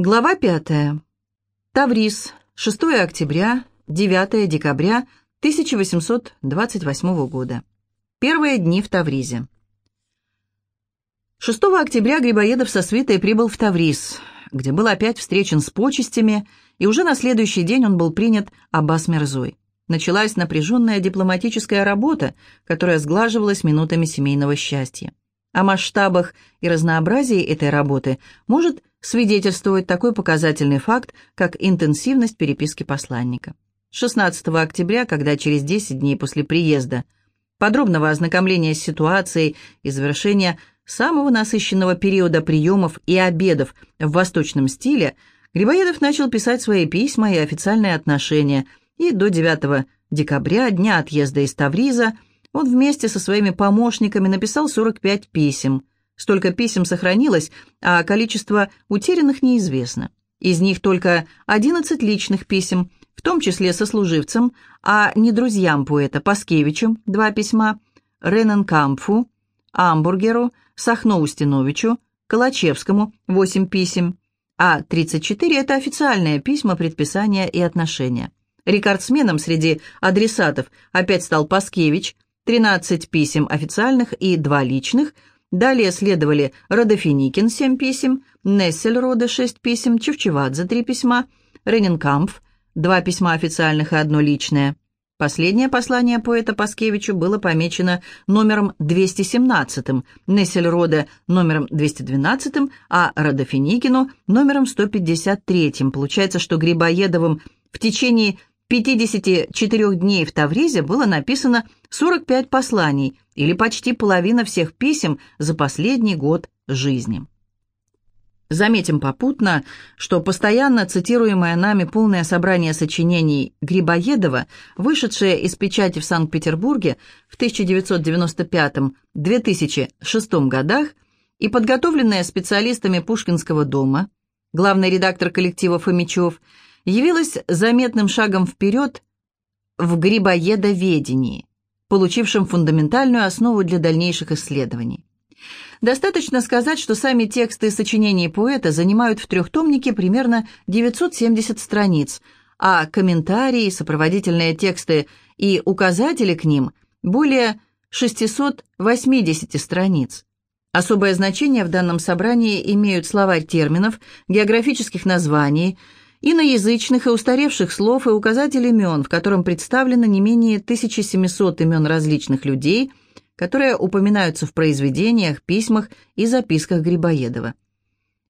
Глава пятая. Таврис, 6 октября, 9 декабря 1828 года. Первые дни в Тавризе. 6 октября Грибоедов со свитой прибыл в Тавриз, где был опять встречен с почестями, и уже на следующий день он был принят Аббас Мерзой. Началась напряженная дипломатическая работа, которая сглаживалась минутами семейного счастья. О масштабах и разнообразии этой работы может свидетельствовать такой показательный факт, как интенсивность переписки посланника. 16 октября, когда через 10 дней после приезда, подробного ознакомления с ситуацией и завершения самого насыщенного периода приемов и обедов в восточном стиле, Грибоедов начал писать свои письма и официальные отношения, и до 9 декабря, дня отъезда из Тавриза, он вместе со своими помощниками написал 45 писем. Столько писем сохранилось, а количество утерянных неизвестно. Из них только 11 личных писем, в том числе сослуживцам, а не друзьям поэта Паскевичу два письма, Рененкампфу, Амбургеру, Сахно-Устиновичу, Калачевскому восемь писем, а 34 – это официальные письма, предписания и отношения. Рекордсменом среди адресатов опять стал Паскевич – 13 писем официальных и 2 личных. Далее следовали Родофиникин 7 писем, Нессельроде 6 писем, Чевчевадзе 3 письма, Рененкампф 2 письма официальных и одно личное. Последнее послание поэта Паскевичу было помечено номером 217, Нессельроде номером 212, а Родофиникину номером 153. Получается, что Грибоедовым в течение 54 дней в Тавризе было написано 45 посланий, или почти половина всех писем за последний год жизни. Заметим попутно, что постоянно цитируемое нами полное собрание сочинений Грибоедова, вышедшее из печати в Санкт-Петербурге в 1995-2006 годах и подготовленное специалистами Пушкинского дома, главный редактор коллектива Фомичев – явилась заметным шагом вперед в грибоедоведении, получившем фундаментальную основу для дальнейших исследований. Достаточно сказать, что сами тексты сочинений поэта занимают в трехтомнике примерно 970 страниц, а комментарии, сопроводительные тексты и указатели к ним более 680 страниц. Особое значение в данном собрании имеют словарь терминов, географических названий, иноязычных и устаревших слов и указатель имен, в котором представлено не менее 1700 имен различных людей, которые упоминаются в произведениях, письмах и записках Грибоедова.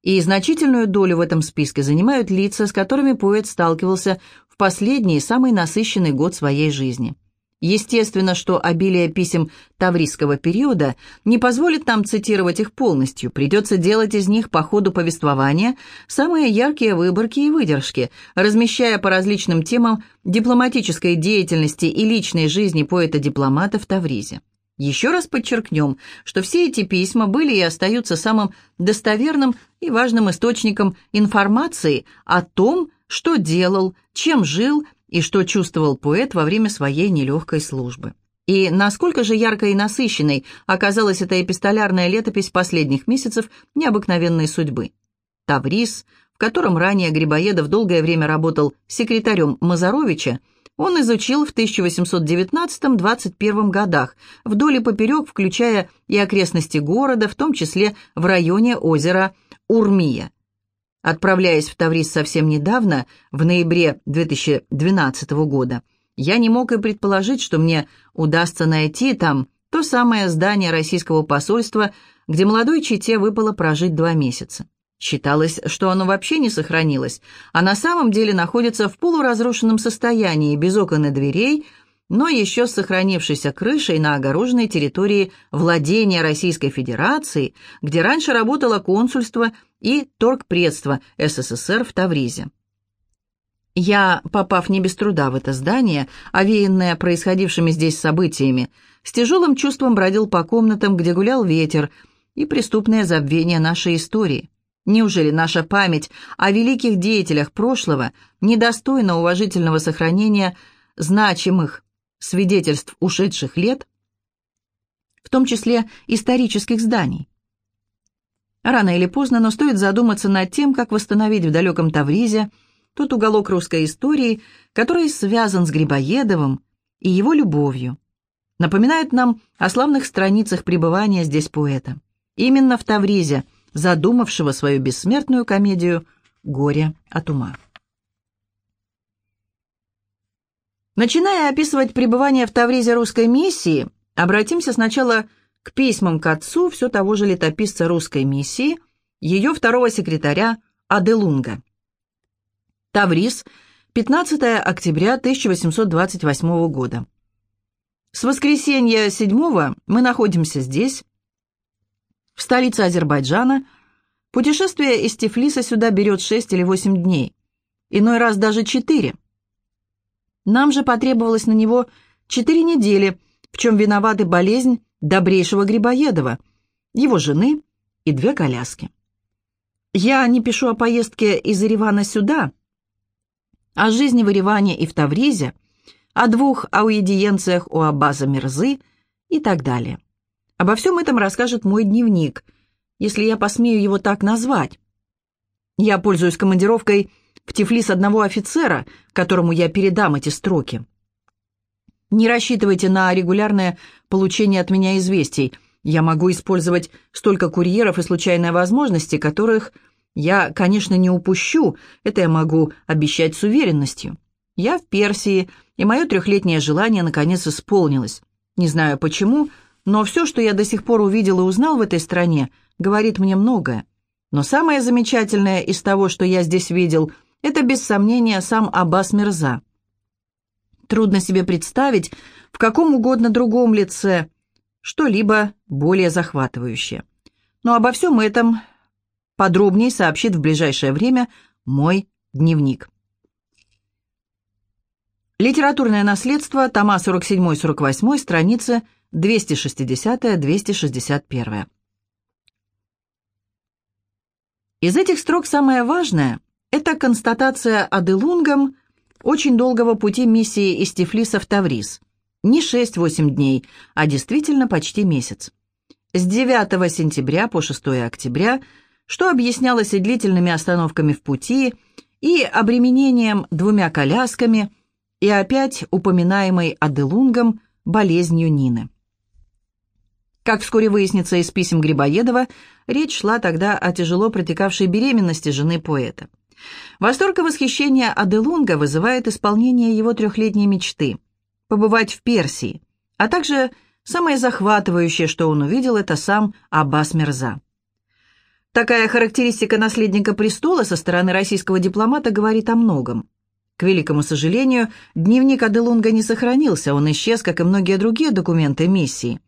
И значительную долю в этом списке занимают лица, с которыми поэт сталкивался в последний, самый насыщенный год своей жизни – Естественно, что обилие писем таврийского периода не позволит нам цитировать их полностью, придется делать из них по ходу повествования самые яркие выборки и выдержки, размещая по различным темам дипломатической деятельности и личной жизни поэта-дипломата в Тавризе. Еще раз подчеркнем, что все эти письма были и остаются самым достоверным и важным источником информации о том, что делал, чем жил и что чувствовал поэт во время своей нелегкой службы. И насколько же яркой и насыщенной оказалась эта эпистолярная летопись последних месяцев необыкновенной судьбы. Таврис, в котором ранее Грибоедов долгое время работал секретарем Мазаровича, он изучил в 1819-21 годах, вдоль и поперек, включая и окрестности города, в том числе в районе озера Урмия. Отправляясь в Таврис совсем недавно, в ноябре 2012 года, я не мог и предположить, что мне удастся найти там то самое здание российского посольства, где молодой чете выпало прожить два месяца. Считалось, что оно вообще не сохранилось, а на самом деле находится в полуразрушенном состоянии, без окон и дверей, но еще с сохранившейся крышей на огороженной территории владения Российской Федерации, где раньше работало консульство и торгпредство СССР в Тавризе. Я, попав не без труда в это здание, овеянное происходившими здесь событиями, с тяжелым чувством бродил по комнатам, где гулял ветер, и преступное забвение нашей истории. Неужели наша память о великих деятелях прошлого недостойна уважительного сохранения значимых свидетельств ушедших лет, в том числе исторических зданий? Рано или поздно, но стоит задуматься над тем, как восстановить в далеком Тавризе тот уголок русской истории, который связан с Грибоедовым и его любовью. Напоминает нам о славных страницах пребывания здесь поэта. Именно в Тавризе, задумавшего свою бессмертную комедию «Горе от ума». Начиная описывать пребывание в Тавризе русской миссии, обратимся сначала к письмам к отцу все того же летописца русской миссии, ее второго секретаря Аделунга. Тавриз, 15 октября 1828 года. С воскресенья 7 мы находимся здесь, в столице Азербайджана. Путешествие из Тифлиса сюда берет 6 или 8 дней, иной раз даже 4. Нам же потребовалось на него 4 недели, в чем виноваты болезнь добрейшего Грибоедова, его жены и две коляски. Я не пишу о поездке из Еревана сюда, о жизни в Ереване и в Тавризе, о двух аудиенциях у Аббаза Мирзы и так далее. Обо всем этом расскажет мой дневник, если я посмею его так назвать. Я пользуюсь командировкой в Тифлис одного офицера, которому я передам эти строки. Не рассчитывайте на регулярное получение от меня известий. Я могу использовать столько курьеров и случайной возможности, которых я, конечно, не упущу, это я могу обещать с уверенностью. Я в Персии, и мое трехлетнее желание наконец исполнилось. Не знаю почему, но все, что я до сих пор увидел и узнал в этой стране, говорит мне многое. Но самое замечательное из того, что я здесь видел, это без сомнения сам Аббас Мирза. Трудно себе представить в каком угодно другом лице что-либо более захватывающее. Но обо всем этом подробнее сообщит в ближайшее время мой дневник. Литературное наследство, тома 47-48, страницы 260-261. Из этих строк самое важное – это констатация Аделунгом – очень долгого пути миссии из Тифлиса в Таврис. Не 6-8 дней, а действительно почти месяц. С 9 сентября по 6 октября, что объяснялось и длительными остановками в пути, и обременением двумя колясками, и опять упоминаемой Аделунгом болезнью Нины. Как вскоре выяснится из писем Грибоедова, речь шла тогда о тяжело протекавшей беременности жены поэта. Восторг и восхищение Аделунга вызывает исполнение его трехлетней мечты – побывать в Персии, а также самое захватывающее, что он увидел, это сам Аббас Мирза. Такая характеристика наследника престола со стороны российского дипломата говорит о многом. К великому сожалению, дневник Аделунга не сохранился, он исчез, как и многие другие документы миссии.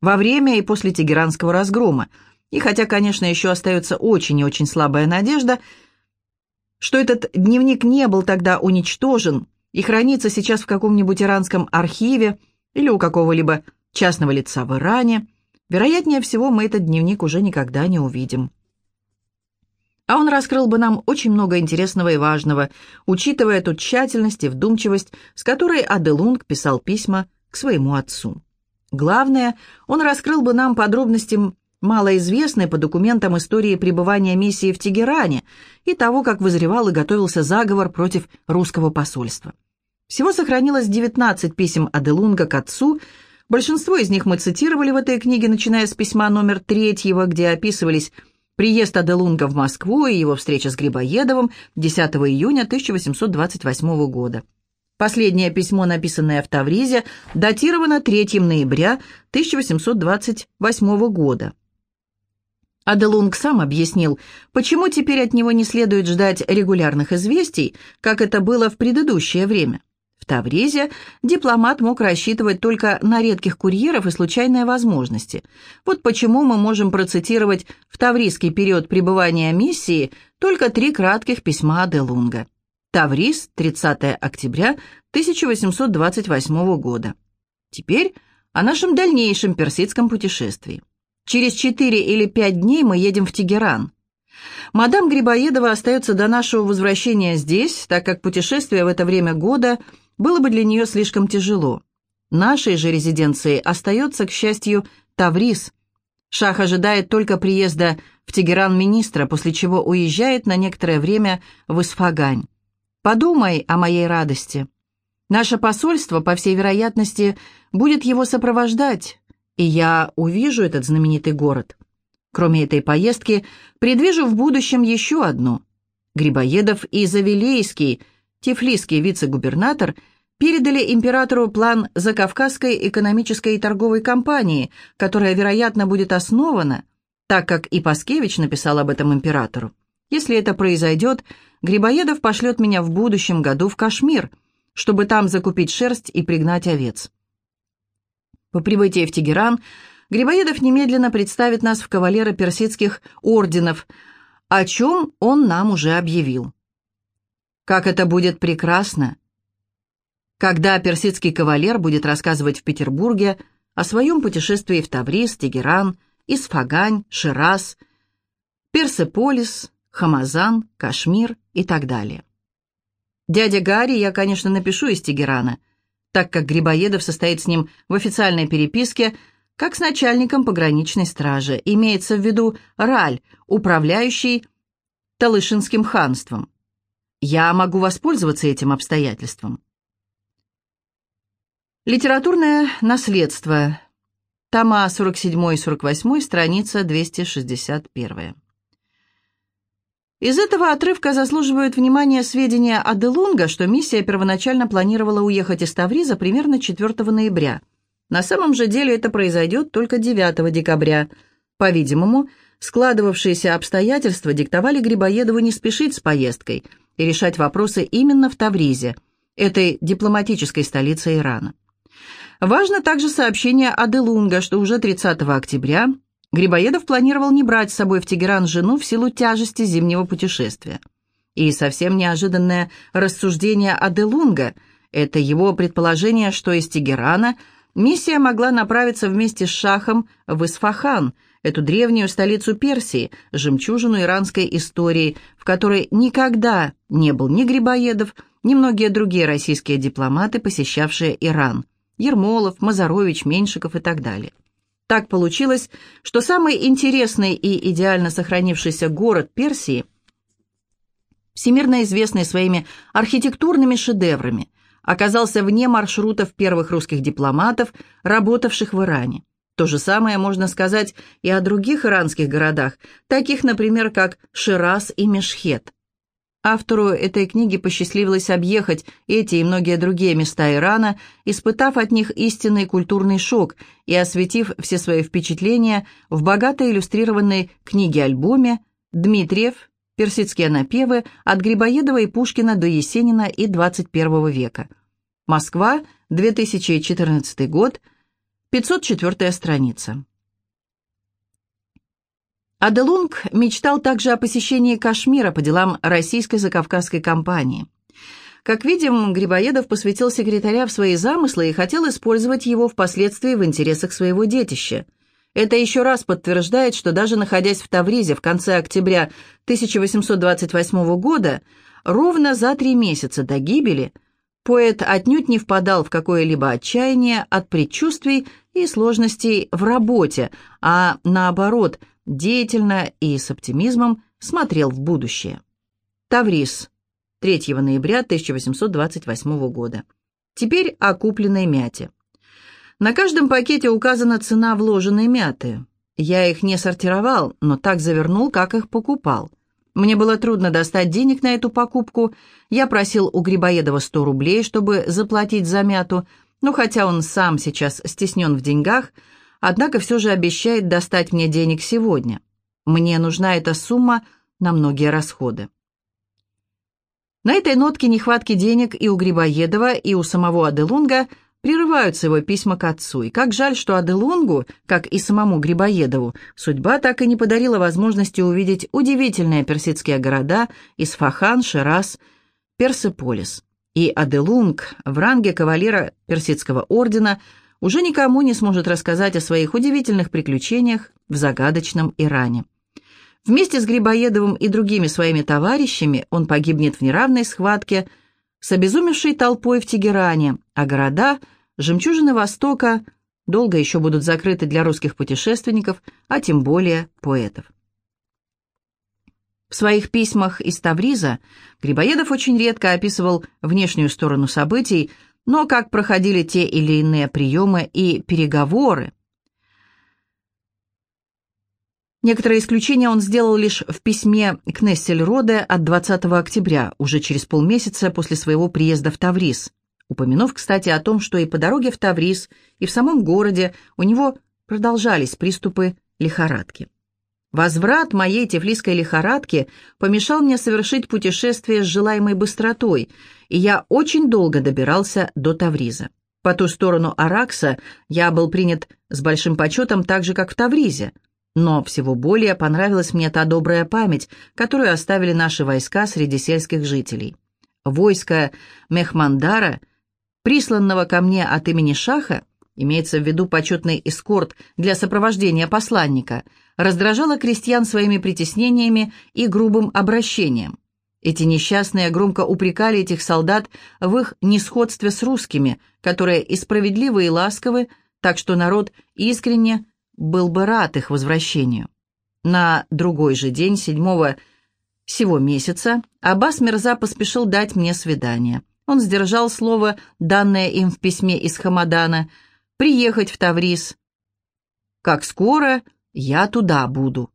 Во время и после Тегеранского разгрома, и хотя, конечно, еще остается очень и очень слабая надежда – что этот дневник не был тогда уничтожен и хранится сейчас в каком-нибудь иранском архиве или у какого-либо частного лица в Иране, вероятнее всего мы этот дневник уже никогда не увидим. А он раскрыл бы нам очень много интересного и важного, учитывая ту тщательность и вдумчивость, с которой Аделунг писал письма к своему отцу. Главное, он раскрыл бы нам подробности малоизвестной по документам истории пребывания миссии в Тегеране и того, как вызревал и готовился заговор против русского посольства. Всего сохранилось 19 писем Аделунга к отцу, большинство из них мы цитировали в этой книге, начиная с письма номер третьего, где описывались приезд Аделунга в Москву и его встреча с Грибоедовым 10 июня 1828 года. Последнее письмо, написанное в Тавризе, датировано 3 ноября 1828 года. Аделунг сам объяснил, почему теперь от него не следует ждать регулярных известий, как это было в предыдущее время. В Тавризе дипломат мог рассчитывать только на редких курьеров и случайные возможности. Вот почему мы можем процитировать в таврийский период пребывания миссии только три кратких письма Аделунга. Тавриз, 30 октября 1828 года. Теперь о нашем дальнейшем персидском путешествии. Через четыре или пять дней мы едем в Тегеран. Мадам Грибоедова остается до нашего возвращения здесь, так как путешествие в это время года было бы для нее слишком тяжело. Нашей же резиденцией остается, к счастью, Таврис. Шах ожидает только приезда в Тегеран министра, после чего уезжает на некоторое время в Исфагань. Подумай о моей радости. Наше посольство, по всей вероятности, будет его сопровождать, и я увижу этот знаменитый город. Кроме этой поездки, предвижу в будущем еще одну. Грибоедов и Завилейский, тифлисский вице-губернатор, передали императору план Закавказской экономической и торговой компании, которая, вероятно, будет основана, так как и Паскевич написал об этом императору. Если это произойдет, Грибоедов пошлет меня в будущем году в Кашмир, чтобы там закупить шерсть и пригнать овец. По прибытии в Тегеран Грибоедов немедленно представит нас в кавалера персидских орденов, о чем он нам уже объявил. Как это будет прекрасно, когда персидский кавалер будет рассказывать в Петербурге о своем путешествии в Таврис, Тегеран, Исфагань, Шираз, Персеполис, Хамазан, Кашмир и так далее. Дядя Гарри я, конечно, напишу из Тегерана, так как Грибоедов состоит с ним в официальной переписке, как с начальником пограничной стражи, имеется в виду Раль, управляющий Талышинским ханством. Я могу воспользоваться этим обстоятельством. Литературное наследство. Тома 47 и 48, страница 261. Из этого отрывка заслуживают внимания сведения о Делунга, что миссия первоначально планировала уехать из Тавриза примерно 4 ноября. На самом же деле это произойдет только 9 декабря. По-видимому, складывавшиеся обстоятельства диктовали Грибоедову не спешить с поездкой и решать вопросы именно в Тавризе, этой дипломатической столице Ирана. Важно также сообщение о Делунга, что уже 30 октября Грибоедов планировал не брать с собой в Тегеран жену в силу тяжести зимнего путешествия. И совсем неожиданное рассуждение о Делунга – это его предположение, что из Тегерана миссия могла направиться вместе с Шахом в Исфахан, эту древнюю столицу Персии, жемчужину иранской истории, в которой никогда не был ни Грибоедов, ни многие другие российские дипломаты, посещавшие Иран – Ермолов, Мазарович, Меньшиков и так далее. Так получилось, что самый интересный и идеально сохранившийся город Персии, всемирно известный своими архитектурными шедеврами, оказался вне маршрутов первых русских дипломатов, работавших в Иране. То же самое можно сказать и о других иранских городах, таких, например, как Шираз и Мешхет. Автору этой книги посчастливилось объехать эти и многие другие места Ирана, испытав от них истинный культурный шок и осветив все свои впечатления в богато иллюстрированной книге-альбоме «Дмитриев. Персидские напевы от Грибоедова и Пушкина до Есенина и XXI века». Москва, 2014 год, 504 страница. Аделунг мечтал также о посещении Кашмира по делам российской закавказской компании. Как видим, Грибоедов посвятил секретаря в свои замыслы и хотел использовать его впоследствии в интересах своего детища. Это еще раз подтверждает, что даже находясь в Тавризе в конце октября 1828 года, ровно за три месяца до гибели, поэт отнюдь не впадал в какое-либо отчаяние от предчувствий и сложностей в работе, а наоборот – деятельно и с оптимизмом смотрел в будущее. Таврис, 3 ноября 1828 года. Теперь о купленной мяте. На каждом пакете указана цена вложенной мяты. Я их не сортировал, но так завернул, как их покупал. Мне было трудно достать денег на эту покупку. Я просил у Грибоедова 100 рублей, чтобы заплатить за мяту, но хотя он сам сейчас стеснен в деньгах, однако все же обещает достать мне денег сегодня. Мне нужна эта сумма на многие расходы. На этой нотке нехватки денег и у Грибоедова, и у самого Аделунга прерываются его письма к отцу. И как жаль, что Аделунгу, как и самому Грибоедову, судьба так и не подарила возможности увидеть удивительные персидские города Исфахан, Шираз, Персеполис. И Аделунг в ранге кавалера Персидского ордена – уже никому не сможет рассказать о своих удивительных приключениях в загадочном Иране. Вместе с Грибоедовым и другими своими товарищами он погибнет в неравной схватке с обезумевшей толпой в Тегеране, а города, жемчужины Востока, долго еще будут закрыты для русских путешественников, а тем более поэтов. В своих письмах из Тавриза Грибоедов очень редко описывал внешнюю сторону событий, но как проходили те или иные приемы и переговоры. Некоторые исключения он сделал лишь в письме к Нессельроде от 20 октября, уже через полмесяца после своего приезда в Тавриз, упомянув, кстати, о том, что и по дороге в Тавриз, и в самом городе у него продолжались приступы лихорадки. Возврат моей тефлисской лихорадки помешал мне совершить путешествие с желаемой быстротой, и я очень долго добирался до Тавриза. По ту сторону Аракса я был принят с большим почетом так же, как в Тавризе, но всего более понравилась мне та добрая память, которую оставили наши войска среди сельских жителей. Войско Мехмандара, присланного ко мне от имени Шаха, имеется в виду почетный эскорт для сопровождения посланника – раздражала крестьян своими притеснениями и грубым обращением. Эти несчастные громко упрекали этих солдат в их несходстве с русскими, которые и справедливы, и ласковы, так что народ искренне был бы рад их возвращению. На другой же день, седьмого сего месяца, Аббас Мирза поспешил дать мне свидание. Он сдержал слово, данное им в письме из Хамадана, приехать в Таврис. Как скоро я туда буду.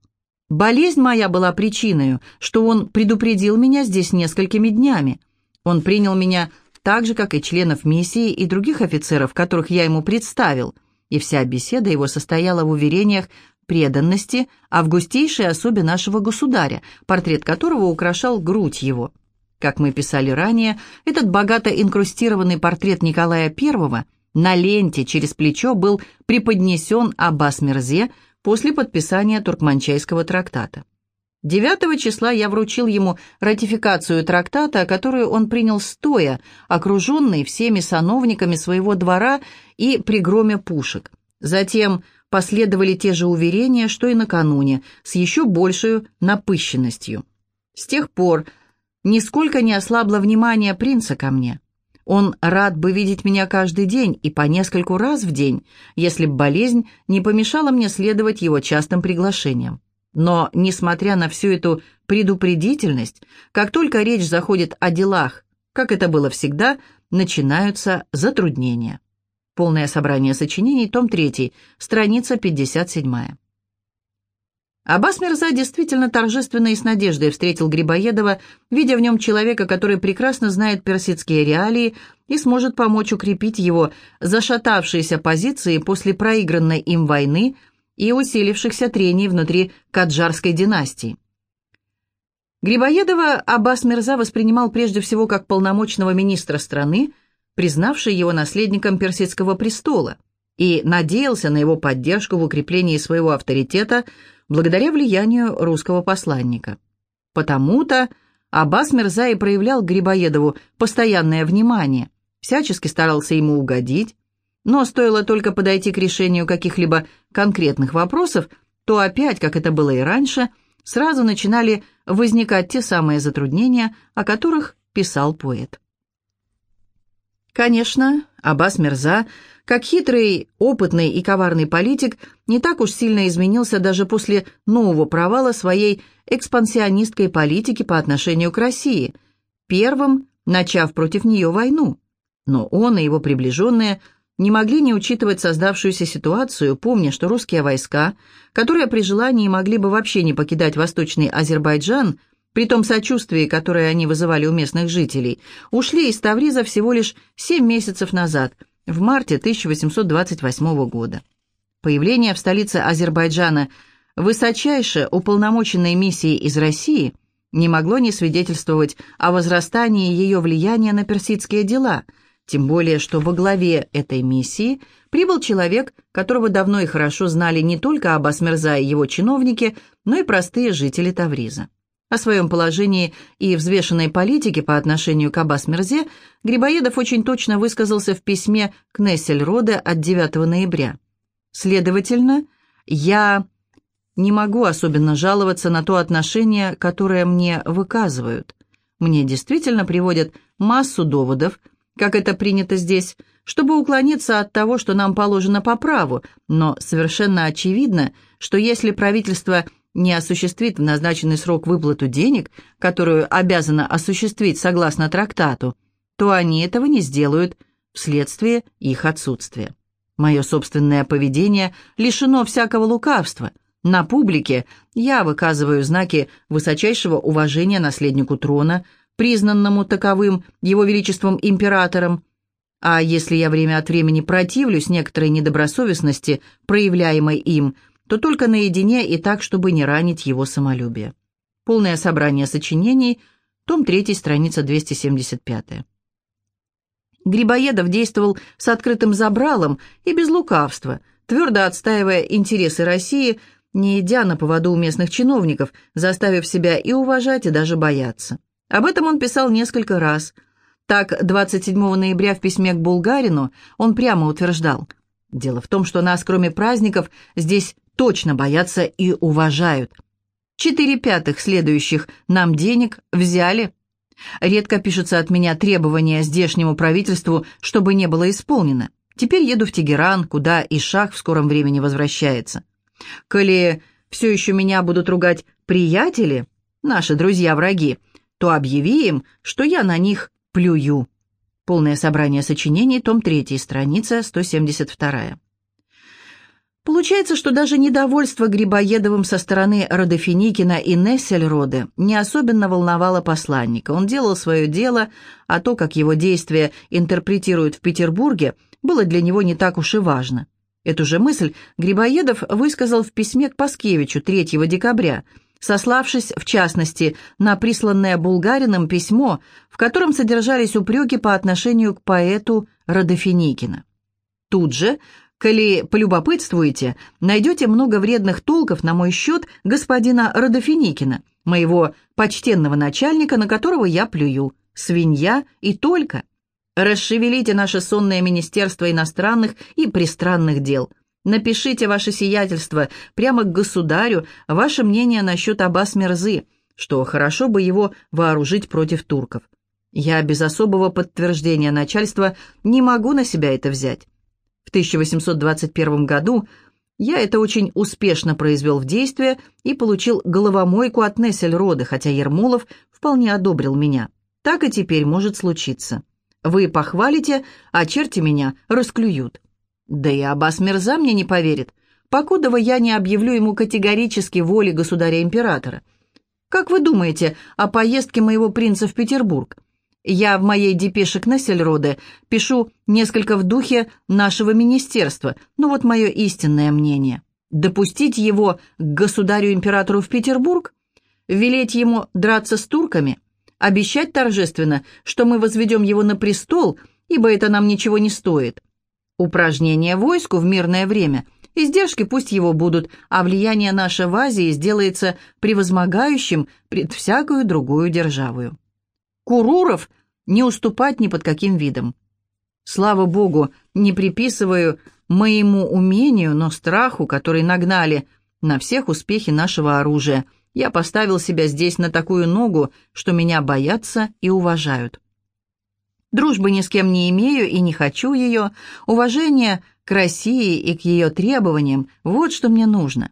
Болезнь моя была причиной, что он предупредил меня здесь несколькими днями. Он принял меня так же, как и членов миссии и других офицеров, которых я ему представил, и вся беседа его состояла в уверениях преданности августейшей особе нашего государя, портрет которого украшал грудь его. Как мы писали ранее, этот богато инкрустированный портрет Николая I на ленте через плечо был преподнесен Аббас Мерзе, после подписания Туркманчайского трактата. 9 числа я вручил ему ратификацию трактата, которую он принял стоя, окруженный всеми сановниками своего двора и при громе пушек. Затем последовали те же уверения, что и накануне, с еще большей напыщенностью. С тех пор нисколько не ослабло внимание принца ко мне. Он рад бы видеть меня каждый день и по нескольку раз в день, если б болезнь не помешала мне следовать его частым приглашениям. Но, несмотря на всю эту предупредительность, как только речь заходит о делах, как это было всегда, начинаются затруднения. Полное собрание сочинений, том 3, страница 57. Аббас Мирза действительно торжественно и с надеждой встретил Грибоедова, видя в нем человека, который прекрасно знает персидские реалии и сможет помочь укрепить его зашатавшиеся позиции после проигранной им войны и усилившихся трений внутри Каджарской династии. Грибоедова Аббас Мирза воспринимал прежде всего как полномочного министра страны, признавший его наследником персидского престола, и надеялся на его поддержку в укреплении своего авторитета – благодаря влиянию русского посланника. Потому-то Аббас Мирза и проявлял Грибоедову постоянное внимание, всячески старался ему угодить, но стоило только подойти к решению каких-либо конкретных вопросов, то опять, как это было и раньше, сразу начинали возникать те самые затруднения, о которых писал поэт. Конечно, Аббас Мирза как хитрый, опытный и коварный политик, не так уж сильно изменился даже после нового провала своей экспансионистской политики по отношению к России, первым начав против нее войну. Но он и его приближенные не могли не учитывать создавшуюся ситуацию, помня, что русские войска, которые при желании могли бы вообще не покидать Восточный Азербайджан, при том сочувствии, которое они вызывали у местных жителей, ушли из Тавриза всего лишь семь месяцев назад – в марте 1828 года. Появление в столице Азербайджана высочайшей уполномоченной миссии из России не могло не свидетельствовать о возрастании ее влияния на персидские дела, тем более что во главе этой миссии прибыл человек, которого давно и хорошо знали не только Аббас Мирза его чиновники, но и простые жители Тавриза. О своем положении и взвешенной политике по отношению к Аббас Мирзе Грибоедов очень точно высказался в письме к Нессельроде от 9 ноября. Следовательно, я не могу особенно жаловаться на то отношение, которое мне выказывают. Мне действительно приводят массу доводов, как это принято здесь, чтобы уклониться от того, что нам положено по праву, но совершенно очевидно, что если правительство не осуществит в назначенный срок выплату денег, которую обязано осуществить согласно трактату, то они этого не сделают вследствие их отсутствия. Мое собственное поведение лишено всякого лукавства. На публике я выказываю знаки высочайшего уважения наследнику трона, признанному таковым его величеством императором, а если я время от времени противлюсь некоторой недобросовестности, проявляемой им, то только наедине и так, чтобы не ранить его самолюбие. Полное собрание сочинений, том 3, страница 275. Грибоедов действовал с открытым забралом и без лукавства, твердо отстаивая интересы России, не идя на поводу у местных чиновников, заставив себя и уважать, и даже бояться. Об этом он писал несколько раз. Так, 27 ноября в письме к Булгарину он прямо утверждал, «Дело в том, что нас, кроме праздников, здесь точно боятся и уважают. Четыре пятых следующих нам денег взяли, Редко пишется от меня требование здешнему правительству, чтобы не было исполнено. Теперь еду в Тегеран, куда и шах в скором времени возвращается. Коли все еще меня будут ругать приятели, наши друзья-враги, то объяви им, что я на них плюю. Полное собрание сочинений, том 3, страница 172. Получается, что даже недовольство Грибоедовым со стороны Родофиникина и Нессельроде не особенно волновало посланника. Он делал свое дело, а то, как его действия интерпретируют в Петербурге, было для него не так уж и важно. Эту же мысль Грибоедов высказал в письме к Паскевичу 3 декабря, сославшись, в частности, на присланное Булгарином письмо, в котором содержались упреки по отношению к поэту Родофиникина. Тут же Коли полюбопытствуете, найдете много вредных толков на мой счет господина Родофиникина, моего почтенного начальника, на которого я плюю. Свинья и только. Расшевелите наше сонное Министерство иностранных и пристранных дел. Напишите ваше сиятельство прямо к государю, ваше мнение насчет Аббас Мерзы, что хорошо бы его вооружить против турков. Я без особого подтверждения начальства не могу на себя это взять. В 1821 году я это очень успешно произвел в действие и получил головомойку от Нессельрода, хотя Ермолов вполне одобрил меня. Так и теперь может случиться. Вы похвалите, а черти меня расклюют. Да и Аббас Мирза мне не поверит, покудова я не объявлю ему категорически воли государя-императора. Как вы думаете о поездке моего принца в Петербург? Я в моей депеше к Нессельроде пишу несколько в духе нашего министерства, ну вот мое истинное мнение. Допустить его к государю-императору в Петербург? Велеть ему драться с турками? Обещать торжественно, что мы возведем его на престол, ибо это нам ничего не стоит? Упражнение войску в мирное время – Издержки пусть его будут, а влияние наше в Азии сделается превозмогающим пред всякую другую державою. Куруров не уступать ни под каким видом. Слава богу, не приписываю моему умению, но страху, который нагнали на всех успехи нашего оружия. Я поставил себя здесь на такую ногу, что меня боятся и уважают. Дружбы ни с кем не имею и не хочу ее. Уважение к России и к ее требованиям – вот что мне нужно.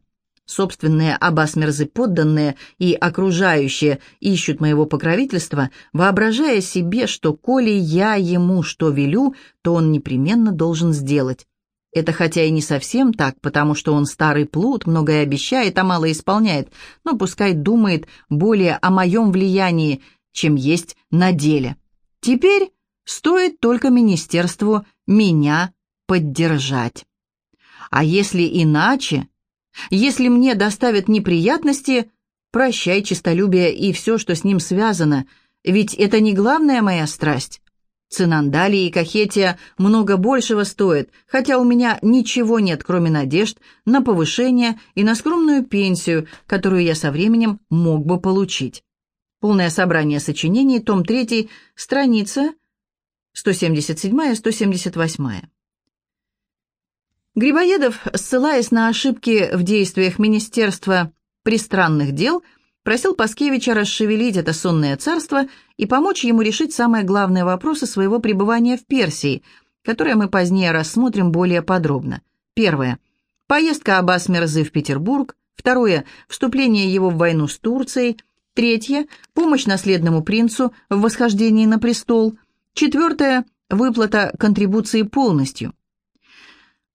Собственные абасмерзы подданные и окружающие ищут моего покровительства, воображая себе, что коли я ему что велю, то он непременно должен сделать. Это хотя и не совсем так, потому что он старый плут, многое обещает, а мало исполняет, но пускай думает более о моем влиянии, чем есть на деле. Теперь стоит только министерству меня поддержать. А если иначе, если мне доставят неприятности, прощай честолюбие и все, что с ним связано, ведь это не главная моя страсть. Цинандалии и Кахетия много большего стоят, хотя у меня ничего нет, кроме надежд на повышение и на скромную пенсию, которую я со временем мог бы получить. Полное собрание сочинений, том 3, страница 177-178. Грибоедов, ссылаясь на ошибки в действиях Министерства пристранных дел, просил Паскевича расшевелить это сонное царство и помочь ему решить самые главные вопросы своего пребывания в Персии, которые мы позднее рассмотрим более подробно. Первое. Поездка Аббас Мерзы в Петербург. Второе. Вступление его в войну с Турцией. Третье. Помощь наследному принцу в восхождении на престол. Четвертое. Выплата контрибуции полностью.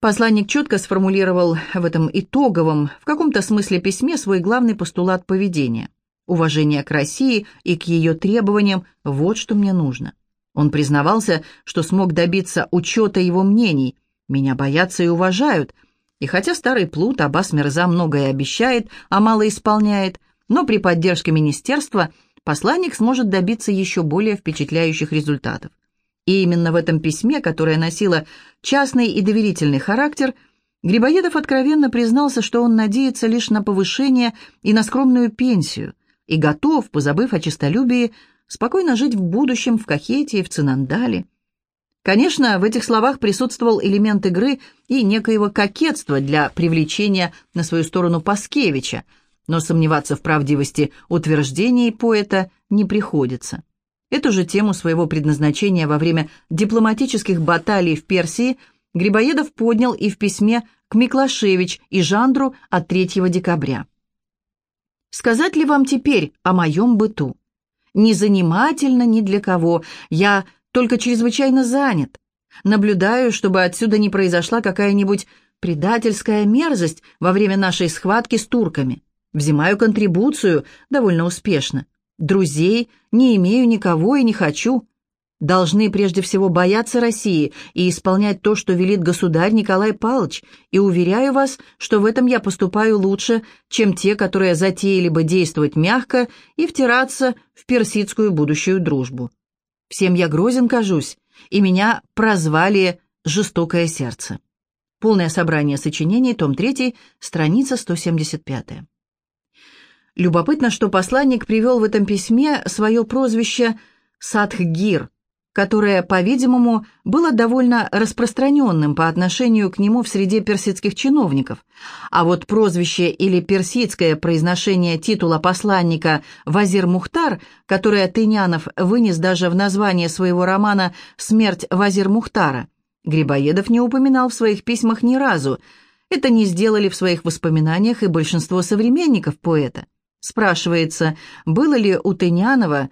Посланник четко сформулировал в этом итоговом, в каком-то смысле письме свой главный постулат поведения. Уважение к России и к ее требованиям – вот что мне нужно. Он признавался, что смог добиться учета его мнений. Меня боятся и уважают. И хотя старый плут Аббас Мирза многое обещает, а мало исполняет, но при поддержке министерства посланник сможет добиться еще более впечатляющих результатов. И именно в этом письме, которое носило частный и доверительный характер, Грибоедов откровенно признался, что он надеется лишь на повышение и на скромную пенсию, и готов, позабыв о честолюбии, спокойно жить в будущем в Кахете и в Цинандале. Конечно, в этих словах присутствовал элемент игры и некоего кокетства для привлечения на свою сторону Паскевича, но сомневаться в правдивости утверждений поэта не приходится. Эту же тему своего предназначения во время дипломатических баталий в Персии Грибоедов поднял и в письме к Миклашевич и Жандру от 3 декабря. «Сказать ли вам теперь о моем быту? Не занимательно ни для кого, я только чрезвычайно занят. Наблюдаю, чтобы отсюда не произошла какая-нибудь предательская мерзость во время нашей схватки с турками. Взимаю контрибуцию довольно успешно. Друзей не имею никого и не хочу. Должны прежде всего бояться России и исполнять то, что велит государь Николай Павлович, и уверяю вас, что в этом я поступаю лучше, чем те, которые затеяли бы действовать мягко и втираться в персидскую будущую дружбу. Всем я грозен кажусь, и меня прозвали «жестокое сердце». Полное собрание сочинений, том 3, страница 175. Любопытно, что посланник привел в этом письме свое прозвище Садхгир, которое, по-видимому, было довольно распространенным по отношению к нему в среде персидских чиновников, а вот прозвище или персидское произношение титула посланника Вазир Мухтар, которое Тынянов вынес даже в название своего романа «Смерть Вазир Мухтара», Грибоедов не упоминал в своих письмах ни разу. Это не сделали в своих воспоминаниях и большинство современников поэта. Спрашивается, было ли у Тынянова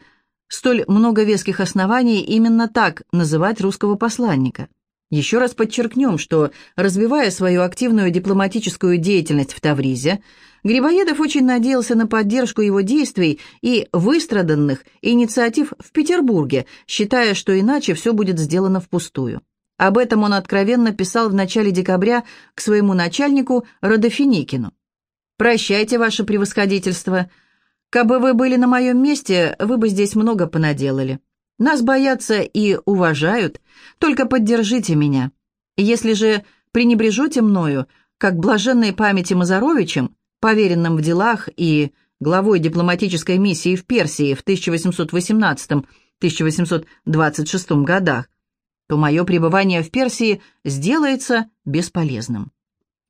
столь много веских оснований именно так называть русского посланника? Еще раз подчеркнем, что, развивая свою активную дипломатическую деятельность в Тавризе, Грибоедов очень надеялся на поддержку его действий и выстраданных инициатив в Петербурге, считая, что иначе все будет сделано впустую. Об этом он откровенно писал в начале декабря к своему начальнику Родофиникину. «Прощайте, ваше превосходительство. Кабы вы были на моем месте, вы бы здесь много понаделали. Нас боятся и уважают, только поддержите меня. Если же пренебрежете мною, как блаженной памяти Мазаровичем, поверенным в делах и главой дипломатической миссии в Персии в 1818-1826 годах, то мое пребывание в Персии сделается бесполезным.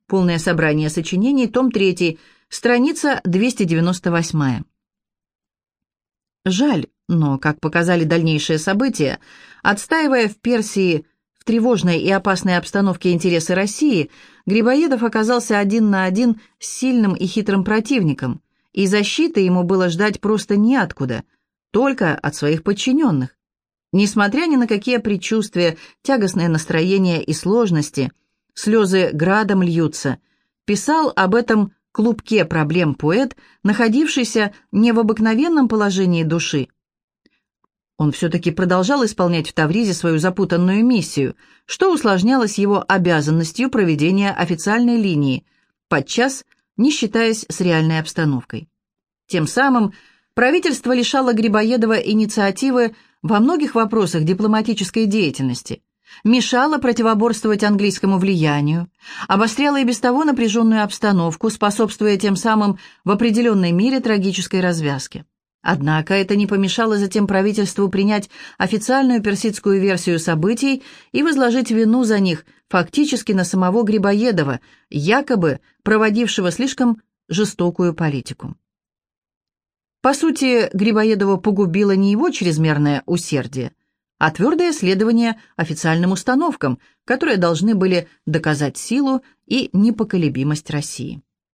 Полное собрание сочинений, том 3, страница 298. Жаль, но, как показали дальнейшие события, отстаивая в Персии в тревожной и опасной обстановке интересы России, Грибоедов оказался один на один с сильным и хитрым противником, и защиты ему было ждать просто неоткуда, только от своих подчиненных. Несмотря ни на какие предчувствия, тягостное настроение и сложности – слезы градом льются. Писал об этом клубке проблем поэт, находившийся не в обыкновенном положении души. Он все-таки продолжал исполнять в Тавризе свою запутанную миссию, что усложнялось его обязанностью проведения официальной линии, подчас не считаясь с реальной обстановкой. Тем самым правительство лишало Грибоедова инициативы во многих вопросах дипломатической деятельности – мешала противоборствовать английскому влиянию, обостряла и без того напряженную обстановку, способствуя тем самым в определенной мере трагической развязке. Однако это не помешало затем правительству принять официальную персидскую версию событий и возложить вину за них фактически на самого Грибоедова, якобы проводившего слишком жестокую политику. По сути, Грибоедова погубило не его чрезмерное усердие, а твердое следование официальным установкам, которые должны были доказать силу и непоколебимость России.